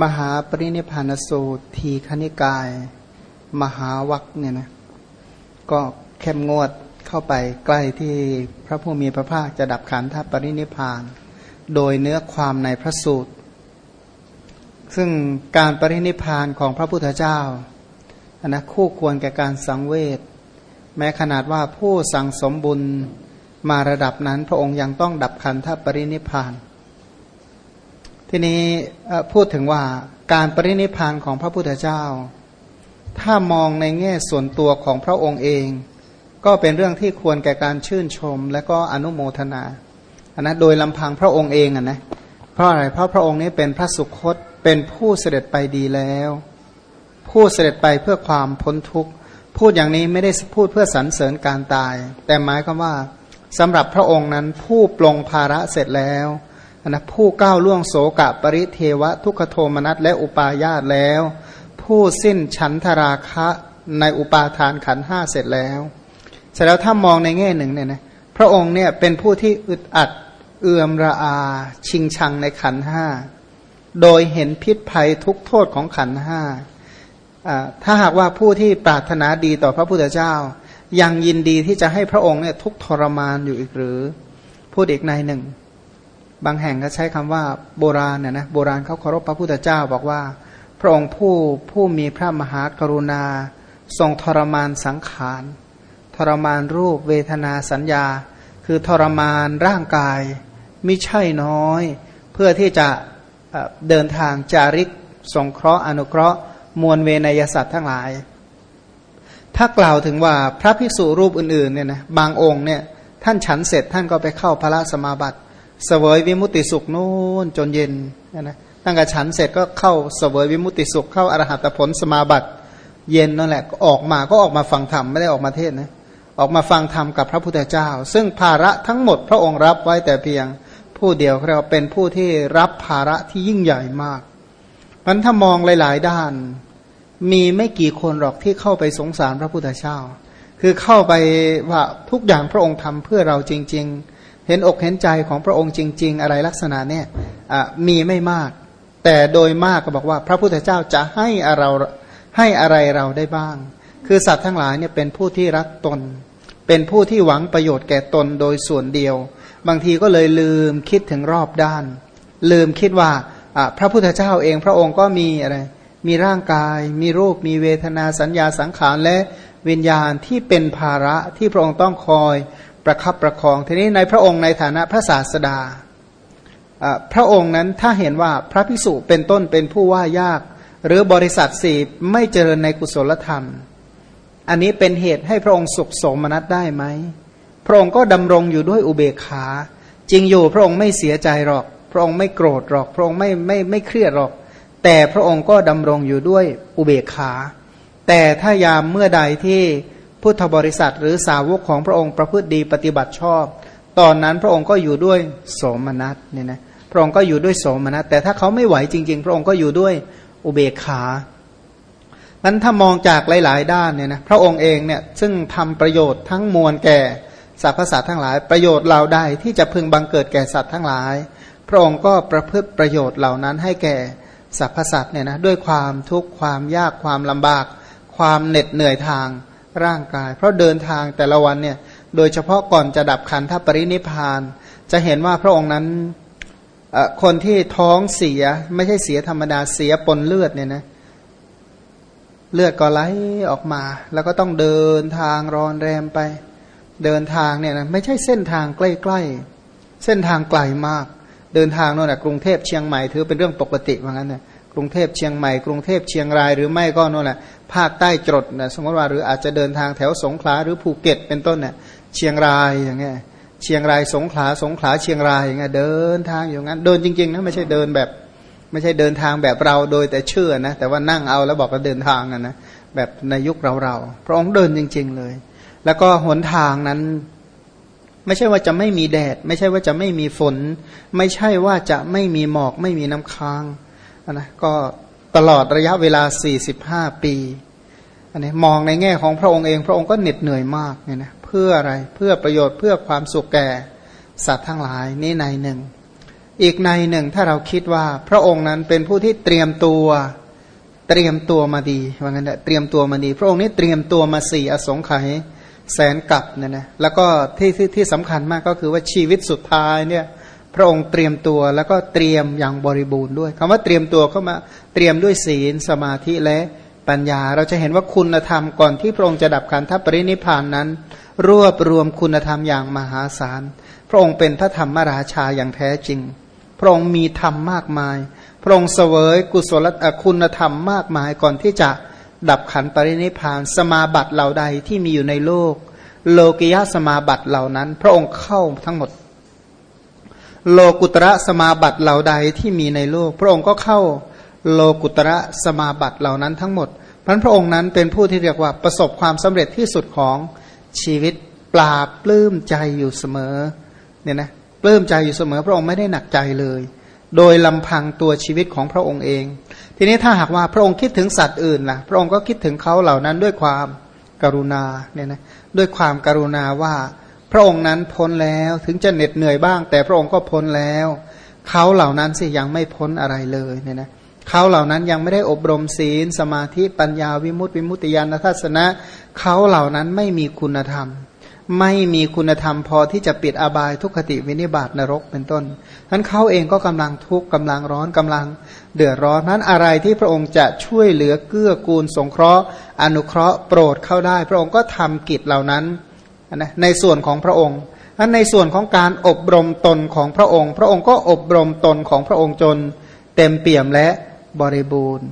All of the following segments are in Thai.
มหาปรินิพานสูตรทีคณิกาย มหาวัคเนี่ยนะก็เข้มงวดเข้าไปใกล้ที่พระผู้มีพระภาคจะดับขันธปรินิพาน โดยเนื้อความในพระสูตร ซึ่งการปรินิพานของพระพุทธเจ้าอันนะคู่ควรแก่การสังเวชแม้ขนาดว่าผู้สั่งสมบุญมาระดับนั้นพระองค์ยังต้องดับขันธปรินิพาน ทีนี้พูดถึงว่าการปรินิพานของพระพุทธเจ้า ถ้ามองในแง่ส่วนตัวของพระองค์เอง ก็เป็นเรื่องที่ควรแก่การชื่นชมและก็อนุโมทนาอันนะโดยลำพังพระองค์เองอะนะเพราะอะไรเพราะพระองค์นี้เป็นพระสุคตเป็นผู้เสด็จไปดีแล้ว ผู้เสด็จไปเพื่อความพ้นทุกข์พูดอย่างนี้ไม่ได้พูดเพื่อสรรเสริญการตาย แต่หมายความว่าสำหรับพระองค์นั้นผู้ปลงภาระเสร็จแล้ว นะผู้ก้าวล่วงโสกะปริเทวะ ทุกขโทมนัสและอุปาญาตแล้ว ผู้สิ้นฉันทราคะในอุปาทานขันห้าเสร็จแล้วเสร็จแล้วถ้ามองในแง่หนึ่งเนี่ยนะพระองค์เนี่ยเป็นผู้ที่อึดอัดเอื่อมระอา ชิงชังในขันห้าโดยเห็นพิษภัยทุกโทษของขันห้าถ้าหากว่าผู้ที่ปรารถนาดีต่อพระพุทธเจ้า ยังยินดีที่จะให้พระองค์เนี่ยทุกทรมานอยู่อีกหรือ พูดอีกในหนึ่ง บางแห่งก็ใช้คำว่าโบราณเนี่ยนะโบราณเขาเคารพพระพุทธเจ้าบอกว่า พระองค์ผู้ผู้มีพระมหากรุณา ทรงทรมานสังขารทรมานรูปเวทนาสัญญา คือทรมานร่างกายมิใช่น้อย เพื่อที่จะเดินทางจาริกสงเคราะห์อนุเคราะห์ มวลเวนยสัตว์ทั้งหลาย ถ้ากล่าวถึงว่าพระภิกษุรูปอื่นๆเนี่ยนะบางองค์เนี่ยท่านฉันเสร็จท่านก็ไปเข้าพระสมาบัติ เสวยวิมุติสุขนู่นจนเย็นนะตั้งแต่ฉันเสร็จก็เข้าเสวยวิมุติสุขเข้าอรหัตผลสมาบัติ เย็นนั่นแหละออกมาก็ออกมาฟังธรรมไม่ได้ออกมาเทศนะออกมาฟังธรรมกับพระพุทธเจ้า ซึ่งภาระทั้งหมดพระองค์รับไว้แต่เพียงผู้เดียวเราเป็นผู้ที่รับภาระที่ยิ่งใหญ่มากมันถ้ามองหลาย ๆ ด้าน มีไม่กี่คนหรอกที่เข้าไปสงสารพระพุทธเจ้า คือเข้าไปว่าทุกอย่างพระองค์ทำเพื่อเราจริง ๆ เห็นอกเห็นใจของพระองค์จริง ๆ อะไรลักษณะเนี่ยมีไม่มาก แต่โดยมากก็บอกว่า พระพุทธเจ้าจะให้เราให้อะไรเราได้บ้าง คือสัตว์ทั้งหลายเนี่ยเป็นผู้ที่รักตน เป็นผู้ที่หวังประโยชน์แก่ตนโดยส่วนเดียว บางทีก็เลยลืมคิดถึงรอบด้าน ลืมคิดว่าพระพุทธเจ้าเองพระองค์ก็มีอะไรมีร่างกาย มีรูป มีเวทนาสัญญาสังขารและวิญญาณที่เป็นภาระที่พระองค์ต้องคอย ประคับประคอง ทีนี้ในพระองค์ในฐานะพระศาสดา พระองค์นั้นถ้าเห็นว่าพระพิสุเป็นต้นเป็นผู้ว่ายาก หรือบริษัทสี่ไม่เจริญในกุศลธรรม อันนี้เป็นเหตุให้พระองค์สุขสมนัตได้ไหม พระองค์ก็ดำรงอยู่ด้วยอุเบกขา จริงอยู่พระองค์ไม่เสียใจหรอก พระองค์ไม่โกรธหรอก พระองค์ไม่ไม่ไม่เครียดหรอก แต่พระองค์ก็ดำรงอยู่ด้วยอุเบกขา แต่ถ้ายามเมื่อใดที่ พุทธบริษัทหรือสาวกของพระองค์ประพฤติดีปฏิบัติชอบ ตอนนั้นพระองค์ก็อยู่ด้วยโสมนัสเนี่ยนะพระองค์ก็อยู่ด้วยโสมนัสแต่ถ้าเขาไม่ไหวจริง ๆ พระองค์ก็อยู่ด้วยอุเบกขานั้นถ้ามองจากหลาย ๆ ด้านเนี่ยนะพระองค์เองเนี่ยซึ่งทำประโยชน์ทั้งมวลแก่สรรพสัตว์ทั้งหลาย ประโยชน์เหล่าใดที่จะพึงบังเกิดแก่สัตว์ทั้งหลาย พระองค์ก็ประพฤติประโยชน์เหล่านั้นให้แก่สรรพสัตว์เนี่ยนะด้วยความทุกข์ความยากความลำบาก ความเหน็ดเหนื่อยทาง ร่างกาย เพราะเดินทางแต่ละวันเนี่ยโดยเฉพาะก่อนจะดับขันธปรินิพาน จะเห็นว่าพระองค์นั้นคนที่ท้องเสียไม่ใช่เสียธรรมดาเสียปนเลือดเนี่ยนะเลือดก็ไหลออกมา แล้วก็ต้องเดินทางรอนแรมไป เดินทางเนี่ยนะไม่ใช่เส้นทางใกล้ๆเส้นทางไกลมาก เดินทางโน่นแหะกรุงเทพเชียงใหม่ถือเป็นเรื่องปกติว่างั้นเนี่ย กรุงเทพเชียงใหม่กรุงเทพเชียงรายหรือไม่ก็นู่นแหละภาคใต้จดนะสมมติว่าหรืออาจจะเดินทางแถวสงขลาหรือภูเก็ตเป็นต้นเนี่ยเชียงรายอย่างเงี้ยเชียงรายสงขลาสงขลาเชียงรายอย่างเงี้ยเดินทางอย่างนั้นเดินจริงๆนะไม่ใช่เดินแบบ ไม่ใช่เดินทางแบบเราโดยแต่เชื่อนะแต่ว่านั่งเอาแล้วบอกว่าเดินทางนะนะแบบในยุคเราเราพระองค์เดินจริง ๆเลย แล้วก็หนทางนั้นไม่ใช่ว่าจะไม่มีแดด ไม่ใช่ว่าจะไม่มีฝน ไม่ใช่ว่าจะไม่มีหมอกไม่มีน้ำค้าง นะก็ตลอดระยะเวลา 45 ปีอันนี้มองในแง่ของพระองค์เอง พระองค์ก็เหน็ดเหนื่อยมากเนี่ยนะเพื่ออะไรเพื่อประโยชน์เพื่อความสุขแก่สัตว์ทั้งหลายนี่ในหนึ่ง อีกในหนึ่งถ้าเราคิดว่าพระองค์นั้นเป็นผู้ที่เตรียมตัวเตรียมตัวมาดีว่างั้นแหละเตรียมตัวมาดี พระองค์นี้เตรียมตัวมาสี่อสงไขยแสนกับเนี่ยนะแล้วก็ที่ที่ที่สำคัญมากก็คือว่าชีวิตสุดท้ายเนี่ย พระองค์เตรียมตัวแล้วก็เตรียมอย่างบริบูรณ์ด้วยคำว่าเตรียมตัวเข้ามาเตรียมด้วยศีลสมาธิและปัญญา เราจะเห็นว่าคุณธรรมก่อนที่พระองค์จะดับขันธปรินิพานนั้น รวบรวมคุณธรรมอย่างมหาศาล พระองค์เป็นพระธรรมราชาอย่างแท้จริง พระองค์มีธรรมมากมาย พระองค์เสวยกุศลคุณธรรมมากมายก่อนที่จะดับขันปรินิพาน สมาบัติเหล่าใดที่มีอยู่ในโลก โลกิยะสมาบัติเหล่านั้น พระองค์เข้าทั้งหมด โลกุตระสมาบัติเหล่าใดที่มีในโลก พระองค์ก็เข้าโลกุตระสมาบัติเหล่านั้นทั้งหมดพันพระองค์นั้นเป็นผู้ที่เรียกว่าประสบความสำเร็จที่สุดของชีวิตปราบปลื้มใจอยู่เสมอเนี่ยนะปลื้มใจอยู่เสมอ พระองค์ไม่ได้หนักใจเลย โดยลำพังตัวชีวิตของพระองค์เอง ทีนี้ถ้าหากว่าพระองค์คิดถึงสัตว์อื่นล่ะ พระองค์ก็คิดถึงเขาเหล่านั้นด้วยความกรุณาเนี่ยนะด้วยความกรุณาว่า พระองค์นั้นพ้นแล้วถึงจะเหน็ดเหนื่อยบ้าง แต่พระองค์ก็พ้นแล้วเขาเหล่านั้นสิยังไม่พ้นอะไรเลยเนี่ยนะเขาเหล่านั้นยังไม่ได้อบรมศีล สมาธิปัญญาวิมุตติวิมุตติญาณทัศนะเขาเหล่านั้นไม่มีคุณธรรม ไม่มีคุณธรรมพอที่จะปิดอบายทุกขติวินิบาตนรกเป็นต้นนั้นเขาเองก็กำลังทุกข์กำลังร้อนกำลัง เดือดร้อนนั้นอะไรที่พระองค์จะช่วยเหลือเกื้อกูลสงเคราะห์ อนุเคราะห์โปรดเข้าได้ พระองค์ก็ทำกิจเหล่านั้น นะในส่วนของพระองค์อันในส่วนของการอบรมตนของพระองค์ พระองค์ก็อบรมตนของพระองค์จนเต็มเปี่ยมและบริบูรณ์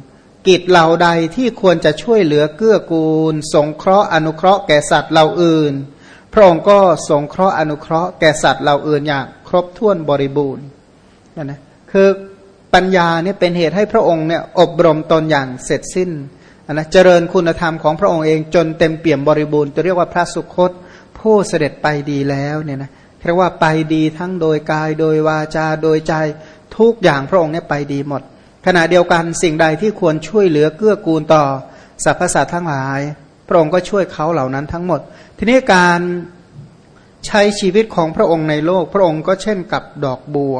กิจเหล่าใดที่ควรจะช่วยเหลือเกื้อกูล สงเคราะห์อนุเคราะห์แก่สัตว์เหล่าอื่น พระองค์ก็สงเคราะห์อนุเคราะห์แก่สัตว์เหล่าอื่นอย่างครบถ้วนบริบูรณ์นะนะคือปัญญาเนี่ยเป็นเหตุให้พระองค์เนี่ยอบรมตนอย่างเสร็จสิ้นนะเจริญคุณธรรมของพระองค์เองจนเต็มเปี่ยมบริบูรณ์จะเรียกว่าพระสุคต ผู้เสด็จไปดีแล้วเนี่ยนะเรียกว่าไปดีทั้งโดยกายโดยวาจาโดยใจทุกอย่างพระองค์เนี่ยไปดีหมด ขณะเดียวกันสิ่งใดที่ควรช่วยเหลือเกื้อกูลต่อสรรพสัตว์ทั้งหลาย พระองค์ก็ช่วยเขาเหล่านั้นทั้งหมด ทีนี้การใช้ชีวิตของพระองค์ในโลก พระองค์ก็เช่นกับดอกบัว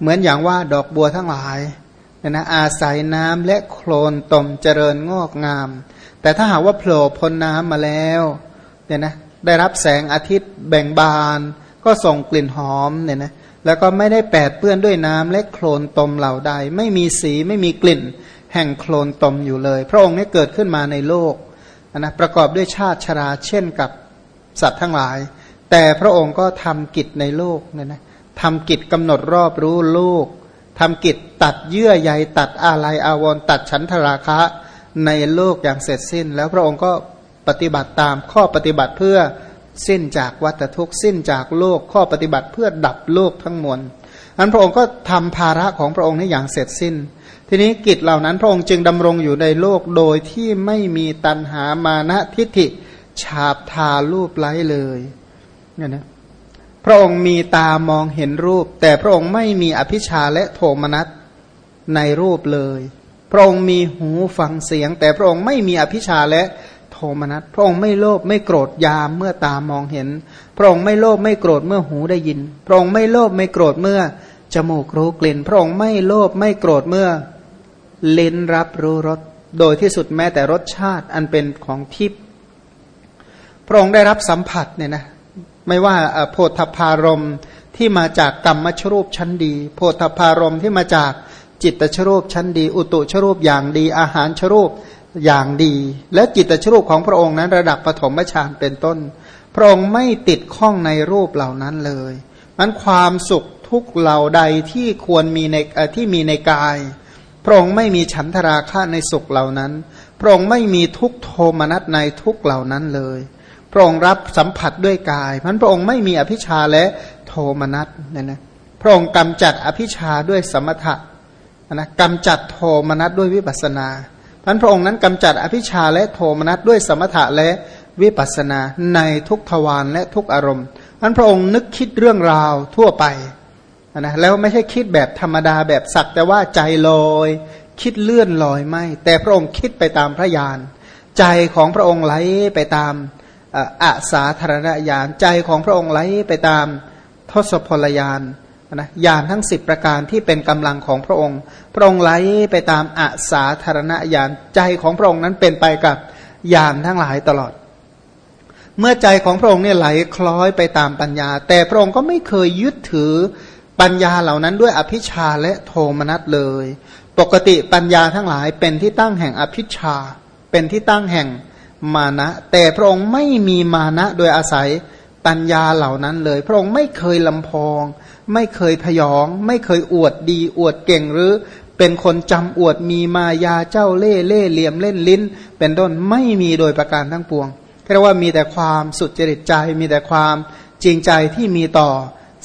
เหมือนอย่างว่าดอกบัวทั้งหลายเนี่ยนะอาศัยน้ำและโคลนตมเจริญงอกงาม แต่ถ้าหากว่าโผล่พ้นน้ำมาแล้วเนี่ยนะ ได้รับแสงอาทิตย์แบ่งบาน ก็ส่งกลิ่นหอมเนี่ยนะแล้วก็ไม่ได้แปดเปื้อนด้วยน้ำและโคลนตมเหล่าใด ไม่มีสีไม่มีกลิ่น แห่งโคลนตมอยู่เลย พระองค์นี้เกิดขึ้นมาในโลกนะประกอบด้วยชาติชราเช่นกับสัตว์ทั้งหลาย แต่พระองค์ก็ทำกิจในโลกเนี่ยนะทำกิจกำหนดรอบรู้โลกทำกิจตัดเยื่อใยตัดอาลัยอาวรณ์ตัดฉันทราคะในโลกอย่างเสร็จสิ้น แล้วพระองค์ก็ ปฏิบัติตามข้อปฏิบัติเพื่อสิ้นจากวัฏทุกข์สิ้นจากโลกข้อปฏิบัติเพื่อดับโลกทั้งมวลอันพระองค์ก็ทำภาระของพระองค์นี้อย่างเสร็จสิ้น ทีนี้กิจเหล่านั้นพระองค์จึงดำรงอยู่ในโลกโดยที่ไม่มีตัณหามานะทิฏฐิฉาบทารูปไล้เลยเนี่ยนะพระองค์มีตามองเห็นรูป แต่พระองค์ไม่มีอภิชาและโทมนัสในรูปเลย พระองค์มีหูฟังเสียง แต่พระองค์ไม่มีอภิชาและโทมนัสพระองค์ไม่โลภไม่โกรธยามเมื่อตามองเห็น พระองค์ไม่โลภไม่โกรธเมื่อหูได้ยิน พระองค์ไม่โลภไม่โกรธเมื่อจมูกรู้กลิ่น พระองค์ไม่โลภไม่โกรธเมื่อเล้นรับรู้รสโดยที่สุดแม้แต่รสชาติอันเป็นของทิพย์พระองค์ได้รับสัมผัสเนี่ยนะไม่ว่าโพธพารมที่มาจากกรรมชรูปชั้นดี โพธพารมที่มาจากจิตตชรูปชั้นดี อุตุชรูปอย่างดีอาหารชรูป อย่างดี และจิตชรูปของพระองค์นั้นระดับปฐมฌานเป็นต้น พระองค์ไม่ติดข้องในรูปเหล่านั้นเลยมันความสุขทุกเหล่าใดที่ควรมีในที่มีในกาย พระองค์ไม่มีฉันทราคะในสุขเหล่านั้น พระองค์ไม่มีทุกโทมนัสในทุกเหล่านั้นเลย พระองค์รับสัมผัสด้วยกายพันพระองค์ไม่มีอภิชาและโทมนัสเนี่ยนะพระองค์กำจัดอภิชาด้วยสมถะนะกำจัดโทมนัสด้วยวิปัสนา พันพระองค์นั้นกำจัดอภิชาและโทมนัสด้วยสมถะและวิปัสนาในทุกทวารและทุกอารมณ์พันพระองค์นึกคิดเรื่องราวทั่วไปนะแล้วไม่ใช่คิดแบบธรรมดาแบบสักแต่ว่าใจลอย คิดเลื่อนลอยไม่ แต่พระองค์คิดไปตามพระญาณใจของพระองค์ไหลไปตามอาสาธารณญาณใจของพระองค์ไหลไปตามทศพลยาน นะญาณทั้งสิบประการที่เป็นกำลังของพระองค์ พระองค์ไหลไปตามอาสาธารณญาณใจของพระองค์นั้นเป็นไปกับญาณทั้งหลายตลอด เมื่อใจของพระองค์เนี่ยไหลคล้อยไปตามปัญญา แต่พระองค์ก็ไม่เคยยึดถือปัญญาเหล่านั้นด้วยอภิชาและโทมนัสเลย ปกติปัญญาทั้งหลายเป็นที่ตั้งแห่งอภิชา เป็นที่ตั้งแห่งมานะ แต่พระองค์ไม่มีมานะโดยอาศัยปัญญาเหล่านั้นเลย พระองค์ไม่เคยลำพอง ไม่เคยพยอง ไม่เคยอวดดี อวดเก่งหรือ เป็นคนจำอวดมีมายาเจ้าเล่เล่เหลี่ยมเล่นลิ้น เป็นต้นไม่มีโดยประการทั้งปวงเรียกว่ามีแต่ความสุดจริตใจ มีแต่ความจริงใจที่มีต่อ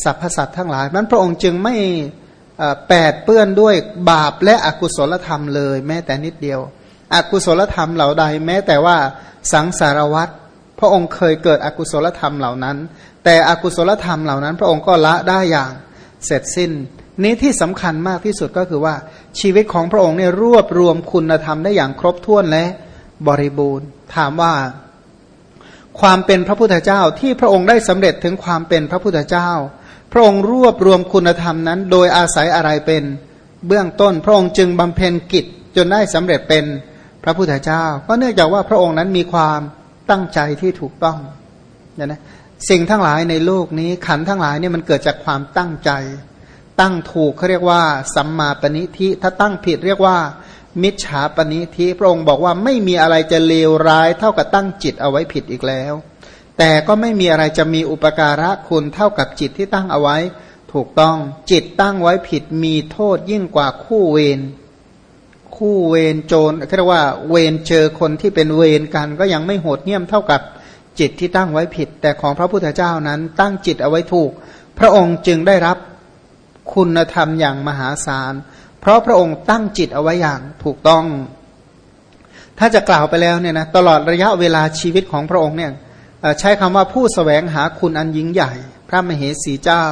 สรรพสัตว์ทั้งหลายมันพระองค์จึงไม่แปดเปื้อนด้วยบาปและอกุศลธรรมเลย แม้แต่นิดเดียว อกุศลธรรมเหล่าใดแม้แต่ว่าสังสารวัตร พระองค์เคยเกิดอกุศลธรรมเหล่านั้น แต่อกุศลธรรมเหล่านั้น พระองค์ก็ละได้อย่างเสร็จสิ้น นี้ที่สำคัญมากที่สุดก็คือว่าชีวิตของพระองค์เนี่ยรวบรวมคุณธรรมได้อย่างครบถ้วนและบริบูรณ์ ถามว่า ความเป็นพระพุทธเจ้าที่พระองค์ได้สำเร็จถึงความเป็นพระพุทธเจ้า พระองค์รวบรวมคุณธรรมนั้น โดยอาศัยอะไรเป็นเบื้องต้น พระองค์จึงบำเพ็ญกิจจนได้สำเร็จเป็นพระพุทธเจ้า ก็เนื่องจากว่าพระองค์นั้นมีความ ตั้งใจที่ถูกต้องเนี่ยนะสิ่งทั้งหลายในโลกนี้ขันทั้งหลายเนี่ยมันเกิดจากความตั้งใจ ตั้งถูกเขาเรียกว่า สัมมาปณิทิถ้าตั้งผิดเรียกว่า มิจฉาปณิทิพระองค์บอกว่าไม่มีอะไรจะเลวร้ายเท่ากับตั้งจิตเอาไว้ผิดอีกแล้ว แต่ก็ไม่มีอะไรจะมีอุปการะคุณเท่ากับจิตที่ตั้งเอาไว้ ถูกต้องจิตตั้งไว้ผิดมีโทษยิ่งกว่าคู่เวร คู่เวรโจรเรียกว่าเวรเจอคนที่เป็นเวรกันก็ยังไม่โหดเหี้ยมเท่ากับจิตที่ตั้งไว้ผิด แต่ของพระพุทธเจ้านั้นตั้งจิตเอาไว้ถูก พระองค์จึงได้รับคุณธรรมอย่างมหาศาล เพราะพระองค์ตั้งจิตเอาไว้อย่างถูกต้อง ถ้าจะกล่าวไปแล้วเนี่ยนะตลอดระยะเวลาชีวิตของพระองค์เนี่ยใช้คำว่าผู้สแสวงหาคุณอันยิ่งใหญ่ พระมเหสีเจ้า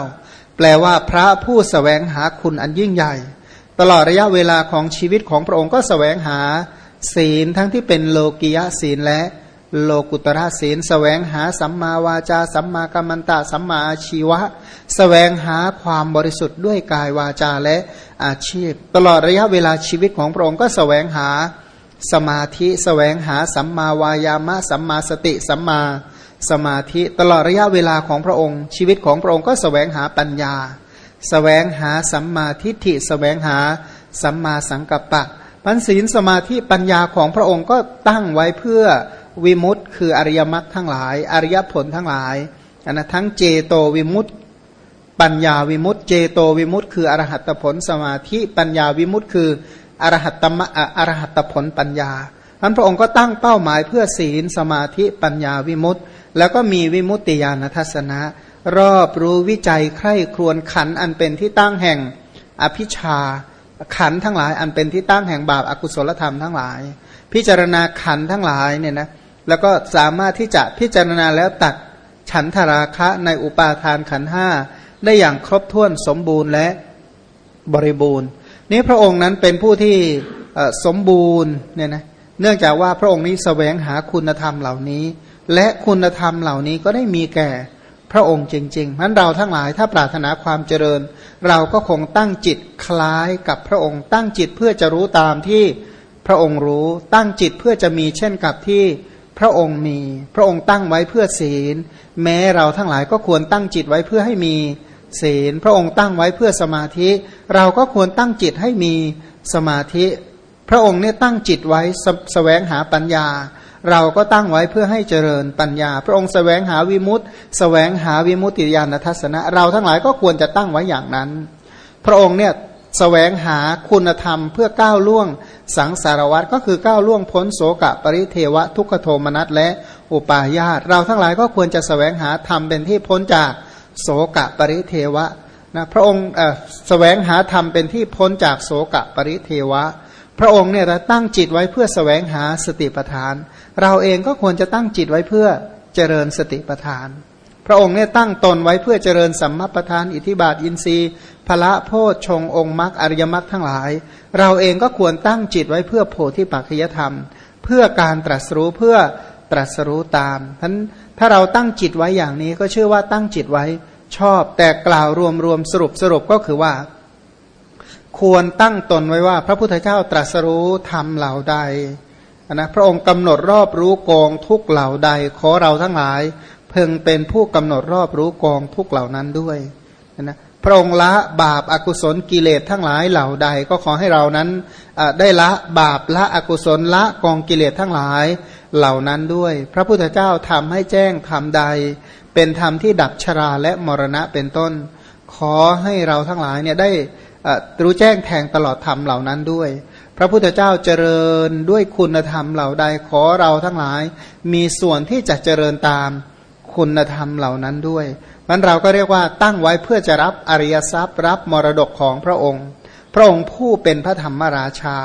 แปลว่าพระผู้สแสวงหาคุณอันยิ่งใหญ่ ตลอดระยะเวลาของชีวิตของพระองค์ก็สแสวงหาศีลทั้งที่เป็นโลกิยะศีลและโลกุตระศีลสแสวงหาสัมมาวาจา สัมมากัมมันตะ สัมมาอาชีวะสแสวงหาความบริสุทธิ์ด้วยกายวาจาและอาชีพ ตลอดระยะเวลาชีวิตของพระองค์ก็สแสวงหาสมาธิสแสวงหาสัมมาวายามะ สัมมาสติ สัมมาสมาธิ ตลอดระยะเวลาของพระองค์ ชีวิตของพระองค์ก็สแสวงหาปัญญาส แสวงหาสัมมาทิฏฐิสแสวงหาสัมมาสังกัปปะพันศีลสมาธิปัญญาของพระองค์ก็ตั้งไว้เพื่อวิมุตต์คืออริยมรรคทั้งหลาย อริยผลทั้งหลายอันนะทั้งเจโตวิมุตต์ปัญญาวิมุตต์เจโตวิมุตต์คืออรหัตผลสมาธิปัญญาวิมุตต์คืออรหัตตมะอรหัตผลปัญญาท่านพระองค์ก็ตั้งเป้าหมายเพื่อศีลสมาธิปัญญาวิมุตต์แล้วก็มีวิมุตติญาณทัศนะ รอบรู้วิจัยใคร่ครวญขันอันเป็นที่ตั้งแห่งอภิชาขันทั้งหลาย อันเป็นที่ตั้งแห่งบาปอากุศลธรรมทั้งหลาย พิจารณาขันทั้งหลายเนี่ยนะแล้วก็สามารถที่จะพิจารณาแล้วตัดฉันทราคะในอุปาทานขันห้าได้อย่างครบถ้วนสมบูรณ์และบริบูรณ์ นี้พระองค์นั้นเป็นผู้ที่สมบูรณ์เนี่ยนะเนื่องจากว่าพระองค์นี้สแสวงหาคุณธรรมเหล่านี้ และคุณธรรมเหล่านี้ก็ได้มีแก่ พระองค์จริงๆนั้นเราทั้งหลายถ้าปรารถนาความเจริญ เราก็คงตั้งจิตคล้ายกับพระองค์ ตั้งจิตเพื่อจะรู้ตามที่พระองค์รู้ ตั้งจิตเพื่อจะมีเช่นกับที่พระองค์มี พระองค์ตั้งไว้เพื่อศีล แม้เราทั้งหลายก็ควรตั้งจิตไว้เพื่อให้มีศีล พระองค์ตั้งไว้เพื่อสมาธิ เราก็ควรตั้งจิตให้มีสมาธิ พระองค์เนี่ยตั้งจิตไว้สแสวงหาปัญญา เราก็ตั้งไว้เพื่อให้เจริญปัญญา พระองค์สแสวงหาวิมุตต์แสวงหาวิมุตติญาณทัศนะ เราทั้งหลายก็ควรจะตั้งไว้อย่างนั้น พระองค์เนี่ยสแสวงหาคุณธรรมเพื่อก้าวล่วงสังสารวัตรก็คือก้าวล่วงพ้นโสกะปริเทวะทุกขโทมนัสและอุปาญาตเราทั้งหลายก็ควรจะสแสวงหาธรรมเป็นที่พ้นจากโสกะปริเทวะนะพระองค์สแสวงหาธรรมเป็นที่พ้นจากโสกะปริเทวะ พระองค์เนี่ยตั้งจิตไว้เพื่อสแสวงหาสติปัฏฐาน เราเองก็ควรจะตั้งจิตไว้เพื่อเจริญสติปัฏฐาน พระองค์เนี่ยตั้งตนไว้เพื่อเจริญสัมมาปัฏฐาน อิทิบาทอินทรีย์พละโพชฌงองค์มรรคอริยมรรคทั้งหลาย เราเองก็ควรตั้งจิตไว้เพื่อโพธิปัจจยธรรม เพื่อการตรัสรู้เพื่อตรัสรู้ตามท่านถ้าเราตั้งจิตไว้อย่างนี้ก็เชื่อว่าตั้งจิตไว้ชอบแต่กล่าวรวมรวมสรุปสรุปก็คือว่า ควรตั้งตนไว้ว่า พระพุทธเจ้าตรัสรู้ธรรมเหล่าใดนะพระองค์กำหนดรอบรู้กองทุกเหล่าใด ขอเราทั้งหลายเพึงเป็นผู้กำหนดรอบรู้กองทุกเหล่านั้นด้วยนะพระองค์ละบาปอากุศลกิเลสทั้งหลายเหล่าใด ก็ขอให้เรานั้นได้ละบาปละอกุศลละกองกิเลสทั้งหลายเหล่านั้นด้วย พระพุทธเจ้าทำให้แจ้งธรรมใด เป็นธรรมที่ดับชราและมรณะเป็นต้น ขอให้เราทั้งหลายเนี่ยได้ รู้แจ้งแทงตลอดธรรมเหล่านั้นด้วย พระพุทธเจ้าเจริญด้วยคุณธรรมเหล่าใดขอเราทั้งหลาย มีส่วนที่จะเจริญตามคุณธรรมเหล่านั้นด้วยมันเราก็เรียกว่าตั้งไว้เพื่อจะรับอริยทรัพย์ รับมรดกของพระองค์ พระองค์ผู้เป็นพระธรรมราชา